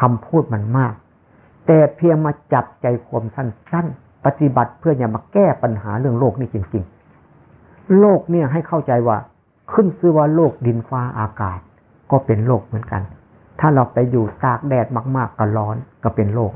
คำพูดมันมาก แต่เพียงมาจับใจความสั้นๆ ปฏิบัติเพื่อจะมาแก้ปัญหาเรื่องโลกนี่จริง ๆ โลกเนี่ยให้เข้าใจว่า ขึ้นชื่อว่าโลกดินฟ้าอากาศ ก็เป็นโลกเหมือนกัน ถ้าเราไปอยู่ตากแดดมากๆก็ร้อนก็เป็นโลก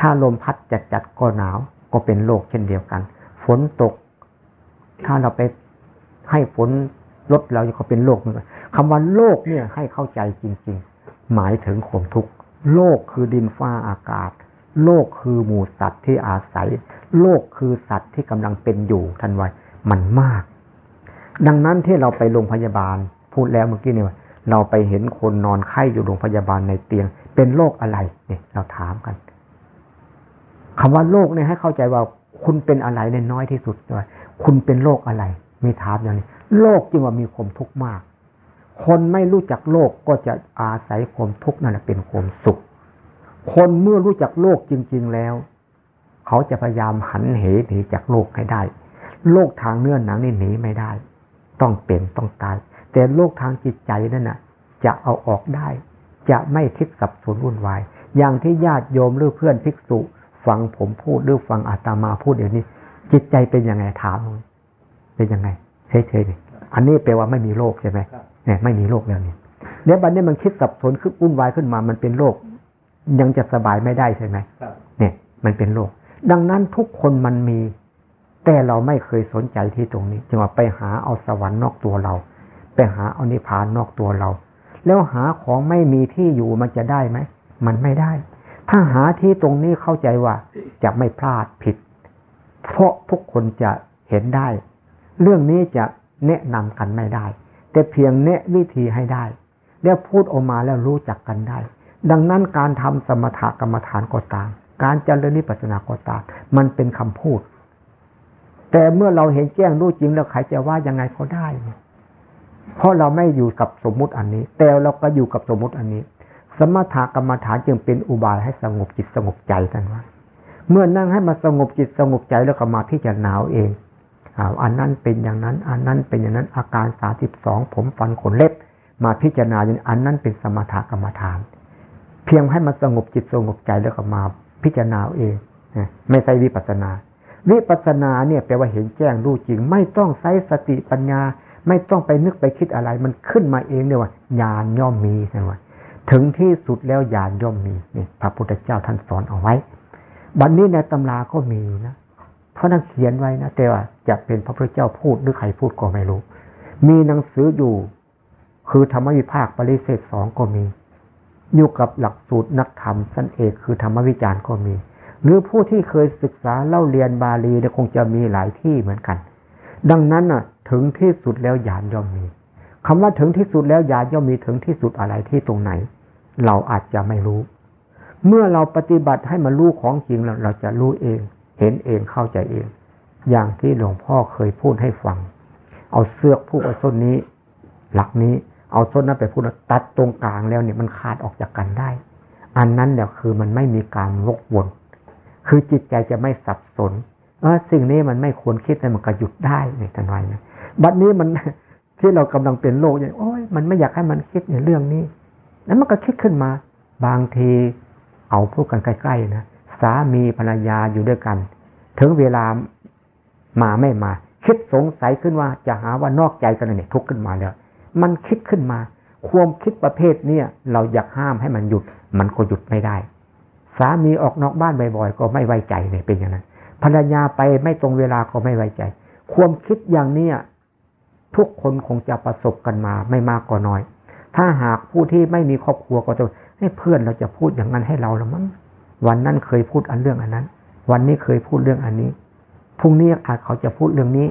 ถ้าลมพัดจัดๆก็หนาวก็เป็นโลกเช่นเดียวกัน ฝนตก ถ้าเราไปให้ฝนลดเราก็เป็นโลกเหมือนกันคำว่าโลกเนี่ยให้เข้าใจจริง ๆ หมายถึงความทุกข์ โลกคือดินฟ้าอากาศ โลกคือหมู่สัตว์ที่อาศัย โลกคือสัตว์ที่กำลังเป็นอยู่ทันไว้มันมาก ดังนั้นที่เราไปโรงพยาบาล พูดแล้วเมื่อกี้เนี่ยเราไปเห็นคนนอนไข้อยู่โรงพยาบาลในเตียง เป็นโรคอะไรเนี่ยเราถามกันคำว่าโรคเนี่ยให้เข้าใจว่าคุณเป็นอะไรในน้อยที่สุดเลยคุณเป็นโรคอะไร มีถามอย่างนี้โลกจึงว่ามีความทุกข์มาก คนไม่รู้จักโลกก็จะอาศัยความทุกข์นั่นแหละเป็นความสุข คนเมื่อรู้จักโลกจริง ๆแล้ว เขาจะพยายามหันเหหนีจากโลกให้ได้ โลกทางเนื้อหนังนี่หนีไม่ได้ ต้องเป็นต้องตาย แต่โลกทางจิตใจนั่นน่ะ จะเอาออกได้ จะไม่ทิศสับสนวุ่นวาย อย่างที่ญาติโยมหรือเพื่อนภิกษุ ฟังผมพูดหรือฟังอาตมาพูดเดี๋ยวนี้ จิตใจเป็นยังไงถามเป็นยังไงเฉยๆอันนี้แปลว่าไม่มีโรคใช่ไหม เนี่ยไม่มีโรคแล้วเนี่ยเดี๋ยวบัดนี้มันคิดสับสนขึ้นวุ่นวายขึ้นมา มันเป็นโรคยังจะสบายไม่ได้ใช่ไหมเนี่ยมันเป็นโรคดังนั้นทุกคนมันมี แต่เราไม่เคยสนใจที่ตรงนี้จึงว่าไปหาเอาสวรรค์นอกตัวเรา ไปหาเอานิพพานนอกตัวเรา แล้วหาของไม่มีที่อยู่มันจะได้ไหมมันไม่ได้ ถ้าหาที่ตรงนี้เข้าใจว่าจะไม่พลาดผิด เพราะทุกคนจะเห็นได้ เรื่องนี้จะแนะนำกันไม่ได้ แต่เพียงแนะวิธีให้ได้ แล้วพูดออกมาแล้วรู้จักกันได้ ดังนั้นการทำสมถกรรมฐานก็ตาม การเจริญนิพพานก็ตาม มันเป็นคำพูด แต่เมื่อเราเห็นแจ้งรู้จริงแล้วใครจะว่ายังไงก็ได้ เพราะเราไม่อยู่กับสมมุติอันนี้ แต่เราก็อยู่กับสมมุติอันนี้ สมถกรรมฐานจึงเป็นอุบายให้สงบจิตสงบใจกันว่าเมื่อนั่งให้มาสงบจิตสงบใจแล้วก็มาพิจารณาเอง อันนั้นเป็นอย่างนั้น อันนั้นเป็นอย่างนั้นอาการสาสิบสองผมฟันขนเล็บ มาพิจารณาอย่างอันนั้นเป็นสมถกรรมฐาน เพียงให้มันสงบจิตสงบใจแล้วก็มาพิจารณาเองไม่ใช่วิปัสนา วิปัสนาเนี่ยแปลว่าเห็นแจ้งรู้จริง ไม่ต้องใช้สติปัญญา ไม่ต้องไปนึกไปคิดอะไร มันขึ้นมาเองเนี่ยว่าญาณย่อมมีนะว่าถึงที่สุดแล้วญาณย่อมมีนี่พระพุทธเจ้าท่านสอนเอาไว้ บัดนนี้ในตำราก็มีนะ เขานั่งเขียนไว้นะแต่ว่าจะเป็นพระพุทธเจ้าพูดหรือใครพูดก็ไม่รู้ มีหนังสืออยู่ คือธรรมวิภาคปริเศษสองก็มี อยู่กับหลักสูตรนักธรรมสั้นเอกคือธรรมวิจารณ์ก็มี หรือผู้ที่เคยศึกษาเล่าเรียนบาลีเนี่ยคงจะมีหลายที่เหมือนกัน ดังนั้นน่ะ ถึงที่สุดแล้วญาณย่อมมีคำว่าถึงที่สุดแล้วญาณย่อมมีถึงที่สุดอะไรที่ตรงไหน เราอาจจะไม่รู้ เมื่อเราปฏิบัติให้มันรู้ของจริงเราเราจะรู้เอง เห็นเองเข้าใจเอง อย่างที่หลวงพ่อเคยพูดให้ฟัง เอาเสือกพูดเอาส้นนี้ หลักนี้เอาส้นนั้นไปพูดตัดตรงกลางแล้วเนี่ยมันขาดออกจากกันได้ อันนั้นเนี่ยคือมันไม่มีการวกวน คือจิตใจจะไม่สับสน เออสิ่งนี้มันไม่ควรคิดแต่มันก็หยุดได้ในทันไวนะบัดนี้มันที่เรากำลังเป็นโลกอย่างโอ้ยมันไม่อยากให้มันคิดในเรื่องนี้ แล้วมันก็คิดขึ้นมา บางทีเอาพูดกันใกล้ๆนะ สามีภรรยาอยู่ด้วยกัน ถึงเวลามาไม่มา คิดสงสัยขึ้นว่าจะหาว่านอกใจกันเนี่ยทุกข์ขึ้นมาแล้ว มันคิดขึ้นมา ความคิดประเภทเนี้ยเราอยากห้ามให้มันหยุด มันก็หยุดไม่ได้ สามีออกนอกบ้านบ่อยๆก็ไม่ไว้ใจเนี่ยเป็นอย่างนั้นภรรยาไปไม่ตรงเวลาก็ไม่ไว้ใจ ความคิดอย่างเนี้ยทุกคนคงจะประสบกันมาไม่มากก็น้อย ถ้าหากผู้ที่ไม่มีครอบครัวก็จะให้เพื่อนเราจะพูดอย่างนั้นให้เราหรือมั้ง วันนั้นเคยพูดอันเรื่องอันนั้น วันนี้เคยพูดเรื่องอันนี้พรุ่งนี้อาจเขาจะพูดเรื่องนี้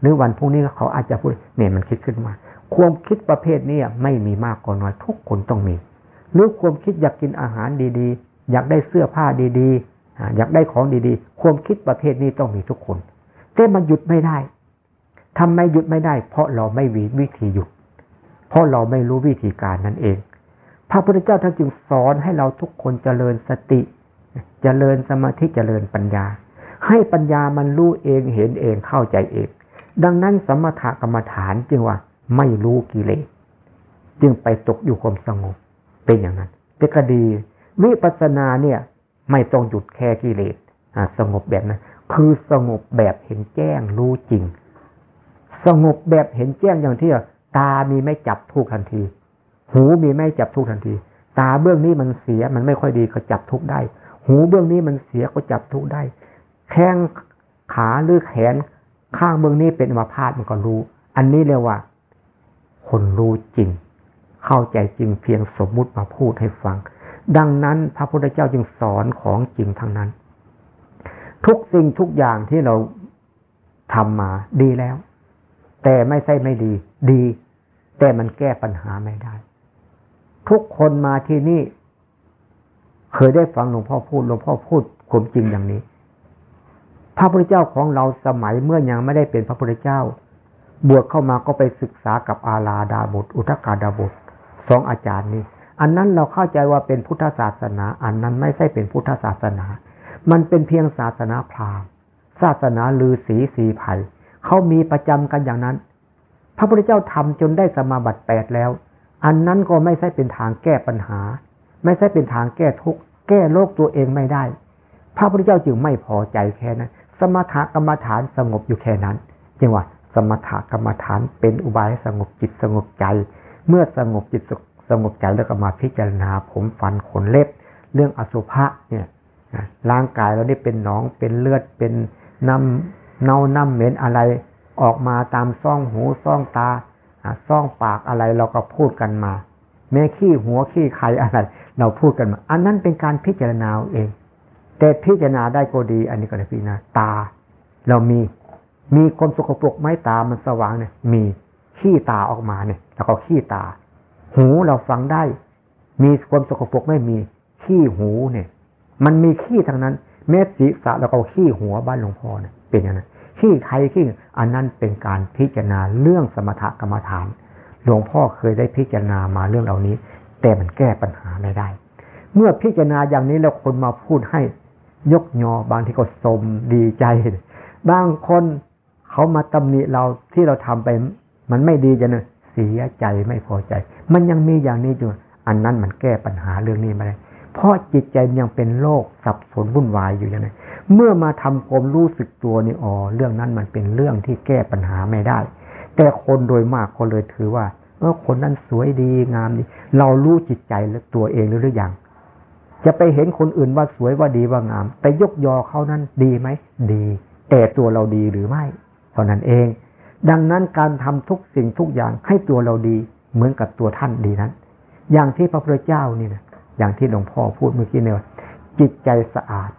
หรือวันพรุ่งนี้เขาอาจจะพูดเนี่ยมันคิดขึ้นมา ความคิดประเภทนี้ไม่มีมากก็น้อยทุกคนต้องมี หรือความคิดอยากกินอาหารดีๆ อยากได้เสื้อผ้าดีๆ อยากได้ของดีๆ ความคิดประเภทนี้ต้องมีทุกคน แต่มันหยุดไม่ได้ทำไมหยุดไม่ได้ เพราะเราไม่มีวิธีหยุด เพราะเราไม่รู้วิธีการนั่นเอง พระพุทธเจ้าท่านจึงสอนให้เราทุกคนเจริญสติ เจริญสมาธิเจริญปัญญา ให้ปัญญามันรู้เองเห็นเองเข้าใจเอง ดังนั้นสมถกรรมฐานจึงว่าไม่รู้กิเลสจึงไปตกอยู่ความสงบเป็นอย่างนั้นแต่ก็ดีวิปัสสนาเนี่ยไม่ต้องหยุดแค่กิเลสสงบแบบนั้น คือสงบแบบเห็นแจ้งรู้จริง สงบแบบเห็นแจ้งอย่างที่ตามีไม่จับทุกทันที หูมีไม่จับทุกทันที ตาเบื้องนี้มันเสียมันไม่ค่อยดีก็จับทุกได้ หูเบื้องนี้มันเสียก็จับทุกได้ แข้งขาหรือแขนข้างเบื้องนี้เป็นมาพาดมันก็รู้ อันนี้เรียกว่า คนรู้จริง เข้าใจจริงเพียงสมมุติมาพูดให้ฟัง ดังนั้นพระพุทธเจ้าจึงสอนของจริงทั้งนั้น ทุกสิ่งทุกอย่างที่เราทำมาดีแล้ว แต่ไม่ใช่ไม่ดี ดี แต่มันแก้ปัญหาไม่ได้ ทุกคนมาที่นี่ เคยได้ฟังหลวงพ่อพูดหลวงพ่อพูดความจริงอย่างนี้ พระพุทธเจ้าของเราสมัยเมื่อยังไม่ได้เป็นพระพุทธเจ้า บวชเข้ามาก็ไปศึกษากับอาลาดาบทอุทกาดาบทสองอาจารย์นี้ อันนั้นเราเข้าใจว่าเป็นพุทธศาสนา อันนั้นไม่ใช่เป็นพุทธศาสนา มันเป็นเพียงศาสนาพราหมณ์ ศาสนาลือศีสีไผ่เขามีประจำกันอย่างนั้น พระพุทธเจ้าทำจนได้สมาบัติแปดแล้ว อันนั้นก็ไม่ใช่เป็นทางแก้ปัญหา ไม่ใช่เป็นทางแก้ทุกข์แก้โลกตัวเองไม่ได้ พระพุทธเจ้าจึงไม่พอใจแค่นั้น สมถกรรมฐานสงบอยู่แค่นั้นจึงว่าสมถกรรมฐานเป็นอุบายสงบจิตสงบใจ เมื่อสงบจิตสงบใจแล้วก็มาพิจารณาผมฟันขนเล็บ เรื่องอสุภะเนี่ยร่างกายเราได้เป็นหนองเป็นเลือดเป็นน้ำเน่าน้ำเหม็นอะไรออกมาตามซ่องหูซ่องตาซ่องปากอะไรเราก็พูดกันมา แม้ขี้หัวขี้ไข่อะไร เราพูดกันมา อันนั้นเป็นการพิจารณาเอง แต่พิจารณาได้ก็ดี อันนี้ก็ได้พิจารณาตา เรามีมีความสกปรกไหมตามันสว่างเนี่ย มีขี้ตาออกมาเนี่ยแล้วก็ขี้ตา หูเราฟังได้ มีความสกปรกไม่มีขี้หูเนี่ย มันมีขี้ทั้งนั้นเม็ดศีรษะแล้วก็ขี้หัวบ้านหลวงพ่อเนี่ยเป็นอย่างนั้นขี้ไทยขี้อันนั้นเป็นการพิจารณาเรื่องสมถกรรมฐาน หลวงพ่อเคยได้พิจารณามาเรื่องเหล่านี้ แต่มันแก้ปัญหาไม่ได้ เมื่อพิจารณาอย่างนี้แล้วคนมาพูดให้ยกยอบางที่ก็สมดีใจบางคนเขามาตำหนิเราที่เราทำไป มันไม่ดีจะเนี่ยเสียใจไม่พอใจ มันยังมีอย่างนี้อยู่ อันนั้นมันแก้ปัญหาเรื่องนี้ไม่ได้เพราะจิตใจยังเป็นโลกสับสนวุ่นวายอยู่อย่างนี้เมื่อมาทำความรู้สึกตัวนี่อ๋อเรื่องนั้นมันเป็นเรื่องที่แก้ปัญหาไม่ได้ แต่คนโดยมากก็เลยถือว่า เออคนนั้นสวยดีงามดี เรารู้จิตใจและตัวเองหรือยังจะไปเห็นคนอื่นว่าสวยว่าดีว่างาม ไปยกยอเขานั้นดีไหมดี แต่ตัวเราดีหรือไม่เท่านั้นเอง ดังนั้นการทำทุกสิ่งทุกอย่างให้ตัวเราดีเหมือนกับตัวท่านดีนั้น อย่างที่พระพุทธเจ้านี่นะอย่างที่หลวงพ่อพูดเมื่อกี้เนี่ยจิตใจสะอาด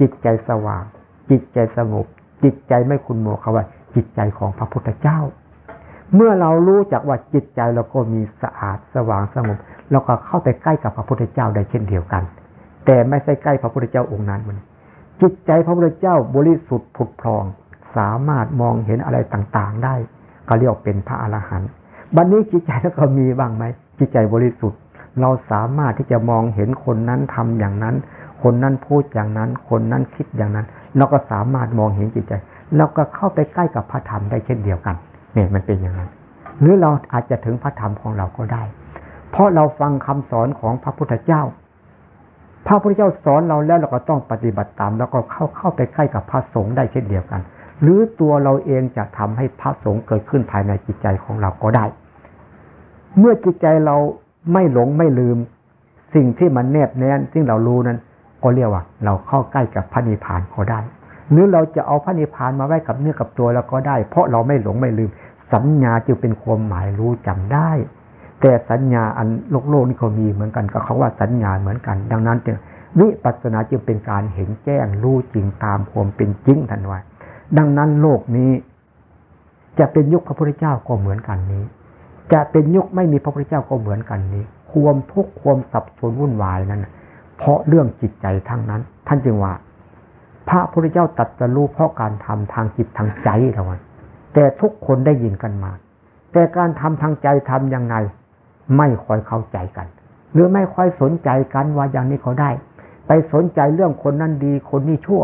จิตใจสว่าง จิตใจสงบ จิตใจไม่คุณโมเขาว่า จิตใจของพระพุทธเจ้า เมื่อเรารู้จักว่าจิตใจเราก็มีสะอาดสว่างสงบเราก็เข้าไปใกล้กับพระพุทธเจ้าได้เช่นเดียวกัน แต่ไม่ใช่ใกล้พระพุทธเจ้าองค์นั้นมันจิตใจพระพุทธเจ้าบริสุทธิ์ผุดพอง สามารถมองเห็นอะไรต่างๆ ได้ก็เรียกเป็นพระอรหันต์บัดนนี้จิตใจแล้วก็มีบ้างไหมจิตใจบริสุทธิ์ เราสามารถที่จะมองเห็นคนนั้นทำอย่างนั้น คนนั้นพูดอย่างนั้น คนนั้นคิดอย่างนั้น เราก็สามารถมองเห็นจิตใจเราก็เข้าไปใกล้กับพระธรรมได้เช่นเดียวกัน เนี่ยมันเป็นอย่างนั้นหรือเราอาจจะถึงพระธรรมของเราก็ได้ เพราะเราฟังคำสอนของพระพุทธเจ้า พระพุทธเจ้าสอนเราแล้วเราก็ต้องปฏิบัติตาม แล้วก็เข้าเข้าไปใกล้กับพระสงฆ์ได้เช่นเดียวกัน หรือตัวเราเองจะทำให้พระสงฆ์เกิดขึ้นภายในจิตใจของเราก็ได้ เมื่อจิตใจเราไม่หลงไม่ลืม สิ่งที่มันแนบแน่นซึ่งเรารู้นั้น ก็เรียกว่า เราเข้าใกล้กับพระนิพพานก็ได้ หรือเราจะเอาพระนิพพานมาไว้กับเนื้อกับตัวเราก็ได้ เพราะเราไม่หลงไม่ลืม สัญญาจึงเป็นความหมายรู้จำได้ แต่สัญญาอันโลกโลกนี่เขามีเหมือนกันกับเขาว่าสัญญาเหมือนกัน ดังนั้นจึงวิปัสสนาจึงเป็นการเห็นแจ้งรู้จริงตามความเป็นจริงทันไว้ดังนั้นโลกนี้ จะเป็นยุคพระพุทธเจ้าก็เหมือนกันนี้ จะเป็นยุคไม่มีพระพุทธเจ้าก็เหมือนกันนี้ ความทุกข์ความสับสนวุ่นวายนั้นเพราะเรื่องจิตใจทั้งนั้น ท่านจึงว่า พระพุทธเจ้าตัดจะรู้เพราะการทำทางจิตทางใจเท่าแต่ทุกคนได้ยินกันมา แต่การทำทางใจทํำยังไง ไม่ค่อยเข้าใจกัน หรือไม่ค่อยสนใจกันว่าอย่างนี้เขาได้ ไปสนใจเรื่องคนนั้นดีคนนี้ชั่ว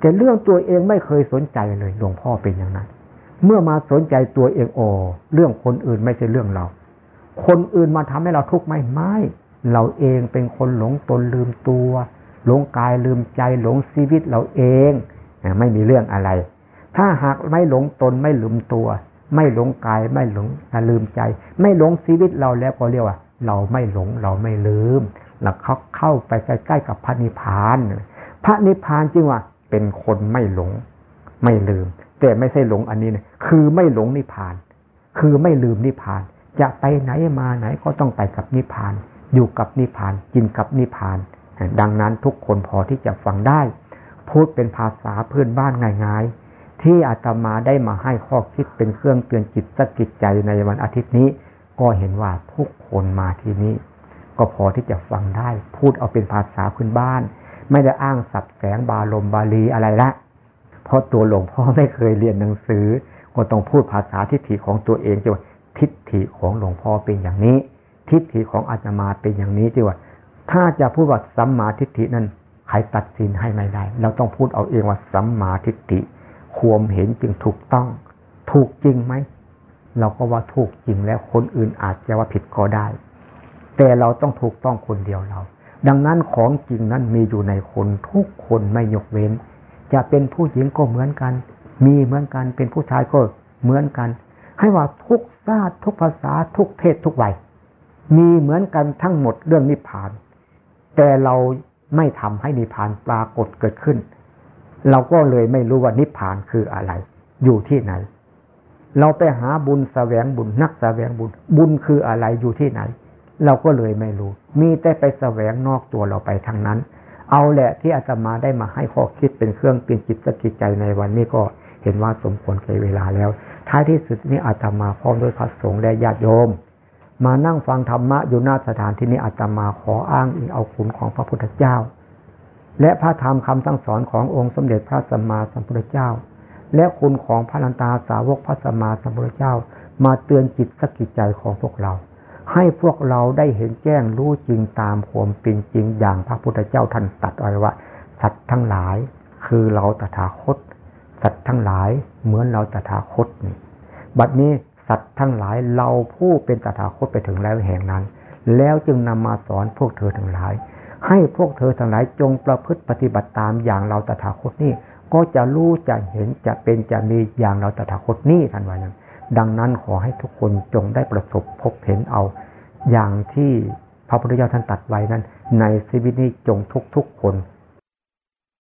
แต่เรื่องตัวเองไม่เคยสนใจเลยหลวงพ่อเป็นอย่างนั้น เมื่อมาสนใจตัวเองโอเรื่องคนอื่นไม่ใช่เรื่องเรา คนอื่นมาทำให้เราทุกข์ไหมไม่ เราเองเป็นคนหลงตนลืมตัว หลงกายลืมใจหลงชีวิตเราเองไม่มีเรื่องอะไร ถ้าหากไม่หลงตนไม่ลืมตัว ไม่หลงกายไม่หลงลืมใจ ไม่หลงชีวิตเราแล้วก็เรียกว่า เราไม่หลงเราไม่ลืมแล้วเขาเข้าไปใกล้ๆกับพระนิพพานพระนิพพานจึงว่า เป็นคนไม่หลง ไม่ลืม แต่ไม่ใช่หลงอันนี้นะคือไม่หลงนิพพาน คือไม่ลืมนิพพาน จะไปไหนมาไหนก็ต้องไปกับนิพพาน อยู่กับนิพพานกินกับนิพพาน ดังนั้นทุกคนพอที่จะฟังได้ พูดเป็นภาษาพื่อนบ้านง่ายๆ ที่อาตมาได้มาให้ข้อคิดเป็นเครื่องเตือนจิตสกิจใจในวันอาทิตย์นี้ ก็เห็นว่าทุกคนมาที่นี้ ก็พอที่จะฟังได้ พูดเอาเป็นภาษาพื้นบ้าน ไม่ได้อ้างสับแสงบาลมบาลีอะไรละเพราะตัวหลวงพ่อไม่เคยเรียนหนังสือ ก็ต้องพูดภาษาทิฏฐิของตัวเองจะว่าทิฏฐิของหลวงพ่อเป็นอย่างนี้ ทิฏฐิของอาตมาเป็นอย่างนี้จีว่า ถ้าจะพูดว่าสัมมาทิฏฐินั้นใครตัดสินให้ไม่ได้ เราต้องพูดเอาเองว่าสัมมาทิฏฐิควมเห็นจึงถูกต้อง ถูกจริงไหม เราก็ว่าถูกจริงแล้วคนอื่นอาจจะว่าผิดก็ได้ แต่เราต้องถูกต้องคนเดียวเรา ดังนั้นของจริงนั้นมีอยู่ในคนทุกคนไม่ยกเว้น จะเป็นผู้หญิงก็เหมือนกัน มีเหมือนกันเป็นผู้ชายก็เหมือนกัน ให้ว่าทุกชาติทุกภาษาทุกเพศทุกวัยมีเหมือนกันทั้งหมดเรื่องนิพพาน แต่เราไม่ทำให้นิพพานปรากฏเกิดขึ้น เราก็เลยไม่รู้ว่านิพพานคืออะไร อยู่ที่ไหน เราไปหาบุญแสวงบุญนักแสวงบุญ บุญคืออะไรอยู่ที่ไหน เราก็เลยไม่รู้ มีแต่ไปแสวงนอกตัวเราไปทางนั้น เอาแหละที่อาตมาได้มาให้ข้อคิดเป็นเครื่องเปลี่ยนจิตสกิจใจในวันนี้ก็เห็นว่าสมควรแก่เวลาแล้ว ท้ายที่สุดนี้อาตมาพร้อมด้วยพระสงฆ์และญาติโยม มานั่งฟังธรรมะอยู่หน้าสถานที่นี้อาตมาขออ้างอิงเอาคุณของพระพุทธเจ้า และพระธรรมคำสั่งสอนขององค์สมเด็จพระสัมมาสัมพุทธเจ้า และคุณของพระลันตาสาวกพระสัมมาสัมพุทธเจ้า มาเตือนจิตสกิจใจของพวกเรา ให้พวกเราได้เห็นแจ้งรู้จริงตามความเป็นจริงอย่างพระพุทธเจ้าท่านตัดเอาไว้ว่าสัตว์ทั้งหลาย คือเราตถาคต สัตว์ทั้งหลายเหมือนเราตถาคตนี่บัดนี้ สัตว์ทั้งหลายเราผู้เป็นตถาคตไปถึงแล้วแห่งนั้น แล้วจึงนำมาสอนพวกเธอทั้งหลาย ให้พวกเธอทั้งหลายจงประพฤติปฏิบัติตามอย่างเราตถาคตนี่ก็จะรู้จะเห็นจะเป็นจะมีอย่างเราตถาคตนี่ท่านว่าอย่างดังนั้นขอให้ทุกคนจงได้ประสบพบเห็นเอา อย่างที่พระพุทธเจ้าท่านตัดไว้นั้น ในชีวิตนี้จงทุกทุกคน